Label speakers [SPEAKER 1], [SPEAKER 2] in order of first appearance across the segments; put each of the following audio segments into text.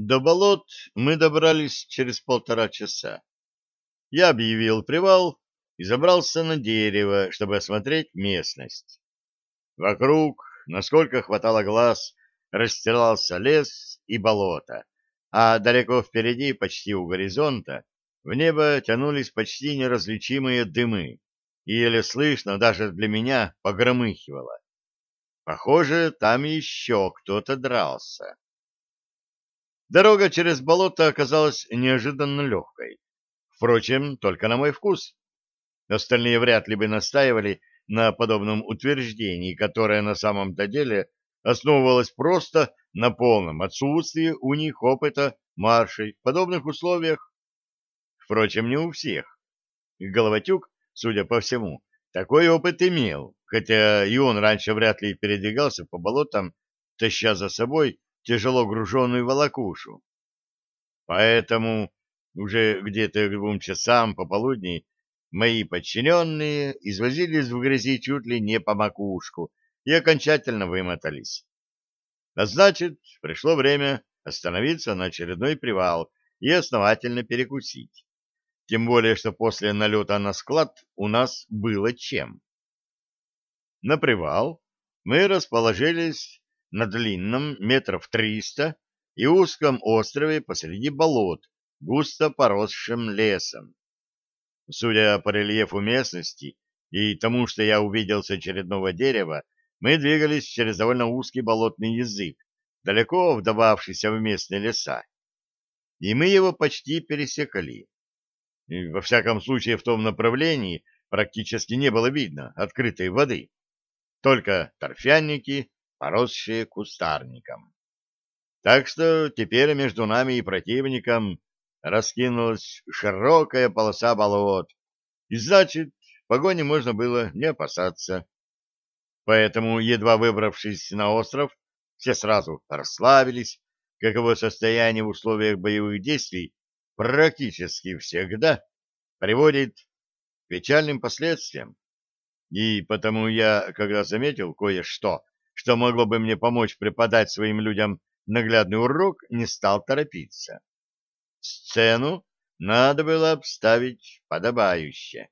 [SPEAKER 1] До болот мы добрались через полтора часа. Я объявил привал и забрался на дерево, чтобы осмотреть местность. Вокруг, насколько хватало глаз, расстилался лес и болото, а далеко впереди, почти у горизонта, в небо тянулись почти неразличимые дымы, и еле слышно даже для меня погромыхивало. Похоже, там еще кто-то дрался. Дорога через болото оказалась неожиданно легкой. Впрочем, только на мой вкус. Остальные вряд ли бы настаивали на подобном утверждении, которое на самом-то деле основывалось просто на полном отсутствии у них опыта маршей в подобных условиях. Впрочем, не у всех. Головатюк, судя по всему, такой опыт имел, хотя и он раньше вряд ли передвигался по болотам, таща за собой тяжело груженную волокушу. Поэтому уже где-то к двум часам пополудни мои подчиненные извозились в грязи чуть ли не по макушку и окончательно вымотались. А значит, пришло время остановиться на очередной привал и основательно перекусить. Тем более, что после налета на склад у нас было чем. На привал мы расположились на длинном метров триста и узком острове посреди болот, густо поросшим лесом. Судя по рельефу местности и тому, что я увидел с очередного дерева, мы двигались через довольно узкий болотный язык, далеко вдававшийся в местные леса. И мы его почти пересекали. И, во всяком случае, в том направлении практически не было видно открытой воды. Только торфяники, поросшие кустарником. Так что теперь между нами и противником раскинулась широкая полоса болот, и значит, погони можно было не опасаться. Поэтому, едва выбравшись на остров, все сразу расслабились, каково состояние в условиях боевых действий практически всегда приводит к печальным последствиям. И потому я, когда заметил кое-что, что могло бы мне помочь преподать своим людям наглядный урок, не стал торопиться. Сцену надо было обставить подобающе.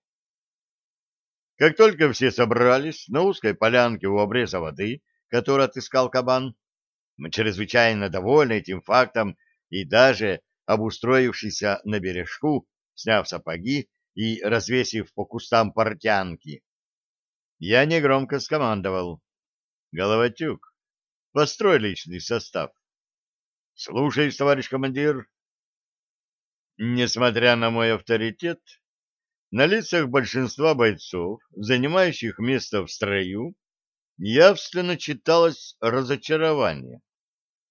[SPEAKER 1] Как только все собрались на узкой полянке у обреза воды, который отыскал кабан, мы чрезвычайно довольны этим фактом и даже обустроившийся на бережку, сняв сапоги и развесив по кустам портянки, я негромко скомандовал. Головатюк, построй личный состав. Слушаюсь, товарищ командир. Несмотря на мой авторитет, на лицах большинства бойцов, занимающих место в строю, явственно читалось разочарование.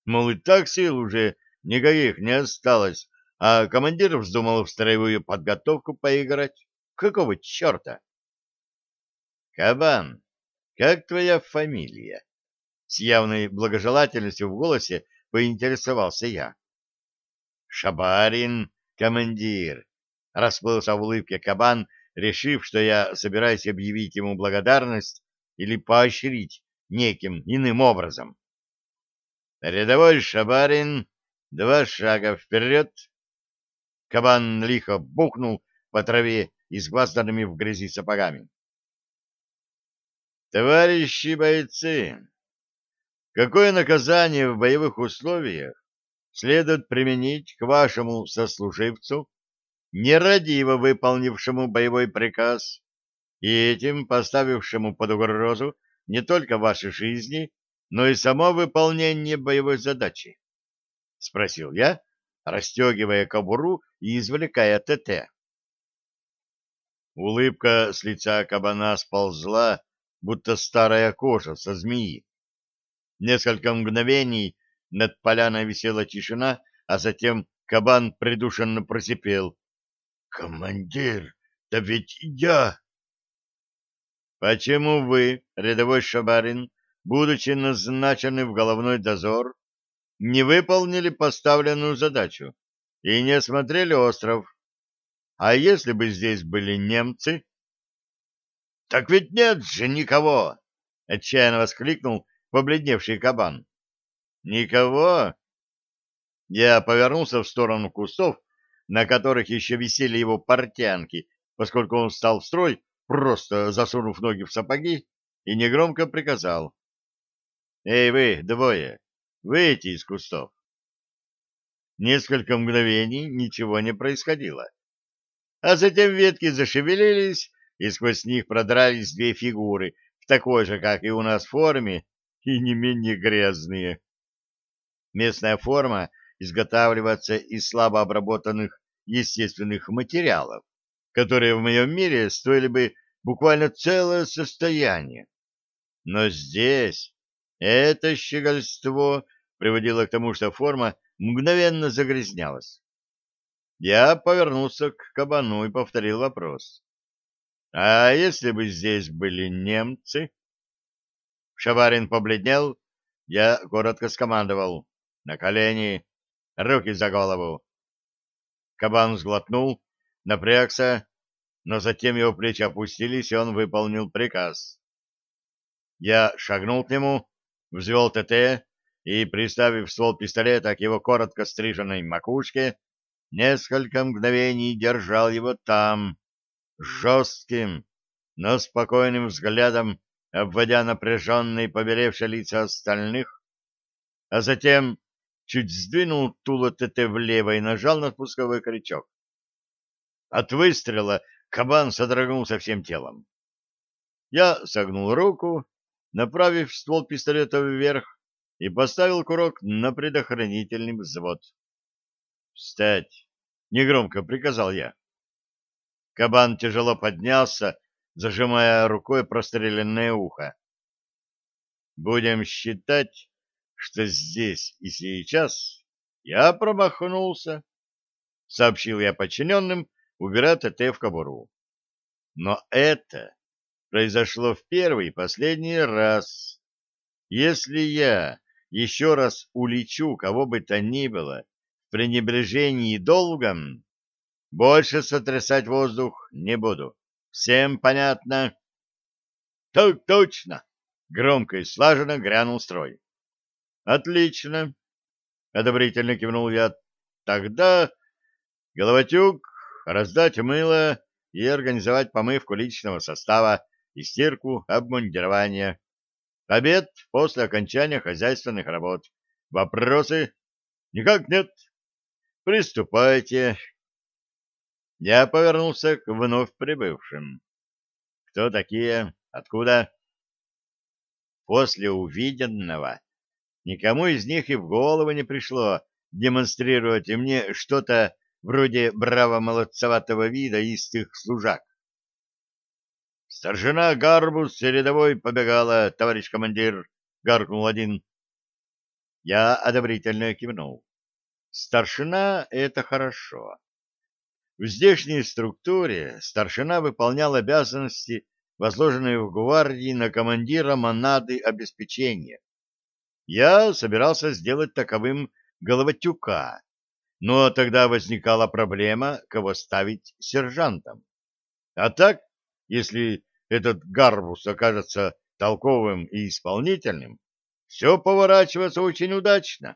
[SPEAKER 1] Мол, и так сил уже никаких не осталось, а командир вздумал в строевую подготовку поиграть. Какого черта? Кабан, как твоя фамилия? С явной благожелательностью в голосе поинтересовался я. Шабарин, командир, расплылся в улыбке кабан, решив, что я собираюсь объявить ему благодарность или поощрить неким иным образом. Рядовой Шабарин, два шага вперед. Кабан лихо бухнул по траве изгвазданными в грязи сапогами. Товарищи бойцы, какое наказание в боевых условиях следует применить к вашему сослуживцу, нерадиво выполнившему боевой приказ и этим поставившему под угрозу не только ваши жизни, но и само выполнение боевой задачи? — спросил я, расстегивая кобуру и извлекая ТТ. Улыбка с лица кабана сползла, будто старая кожа со змеи. Несколько мгновений над поляной висела тишина, а затем кабан придушенно просипел. — Командир, да ведь я... — Почему вы, рядовой Шабарин, будучи назначены в головной дозор, не выполнили поставленную задачу и не осмотрели остров? А если бы здесь были немцы? — Так ведь нет же никого! — отчаянно воскликнул побледневший кабан. — Никого? Я повернулся в сторону кустов, на которых еще висели его портянки, поскольку он встал в строй, просто засунув ноги в сапоги, и негромко приказал. «Эй вы, двое, выйти из кустов!» Несколько мгновений ничего не происходило. А затем ветки зашевелились, и сквозь них продрались две фигуры в такой же, как и у нас, форме, и не менее грязные. Местная форма изготавливается из слабо обработанных естественных материалов, которые в моем мире стоили бы буквально целое состояние. Но здесь это щегольство приводило к тому, что форма мгновенно загрязнялась. Я повернулся к кабану и повторил вопрос. «А если бы здесь были немцы?» Шабарин побледнел, я коротко скомандовал. «На колени! Руки за голову!» Кабан сглотнул, напрягся, но затем его плечи опустились, и он выполнил приказ. Я шагнул к нему, взвел ТТ и, приставив ствол пистолета к его коротко стриженной макушке, несколько мгновений держал его там, жестким, но спокойным взглядом обводя напряженные побелевшие лица остальных, а затем чуть сдвинул Тула ТТ влево и нажал на спусковой крючок. От выстрела кабан содрогнулся всем телом. Я согнул руку, направив ствол пистолета вверх, и поставил курок на предохранительный взвод. «Встать!» — негромко приказал я. Кабан тяжело поднялся, зажимая рукой простреленное ухо. «Будем считать, что здесь и сейчас я промахнулся», — сообщил я подчиненным, убирая ТТ в кобуру. «Но это произошло в первый и последний раз. Если я еще раз улечу кого бы то ни было в пренебрежении долгом, больше сотрясать воздух не буду. Всем понятно? — Так точно! — громко и слаженно грянул строй. — Отлично! — одобрительно кивнул я. — Тогда, Головатюк, раздать мыло и организовать помывку личного состава и стирку обмундирования. Обед после окончания хозяйственных работ. Вопросы? Никак нет. Приступайте. Я повернулся к вновь прибывшим. Кто такие? Откуда? После увиденного никому из них и в голову не пришло демонстрировать мне что-то вроде браво-молодцеватого вида истых служак. «Старшина Гарбус рядовой побегала, товарищ командир», — гаркнул один. Я одобрительно кивнул. «Старшина — это хорошо. В здешней структуре старшина выполнял обязанности, возложенные в гвардии на командира монады обеспечения. Я собирался сделать таковым головотюка, но тогда возникала проблема, кого ставить сержантом. А так, если этот гарбус окажется толковым и исполнительным, все поворачивается очень удачно.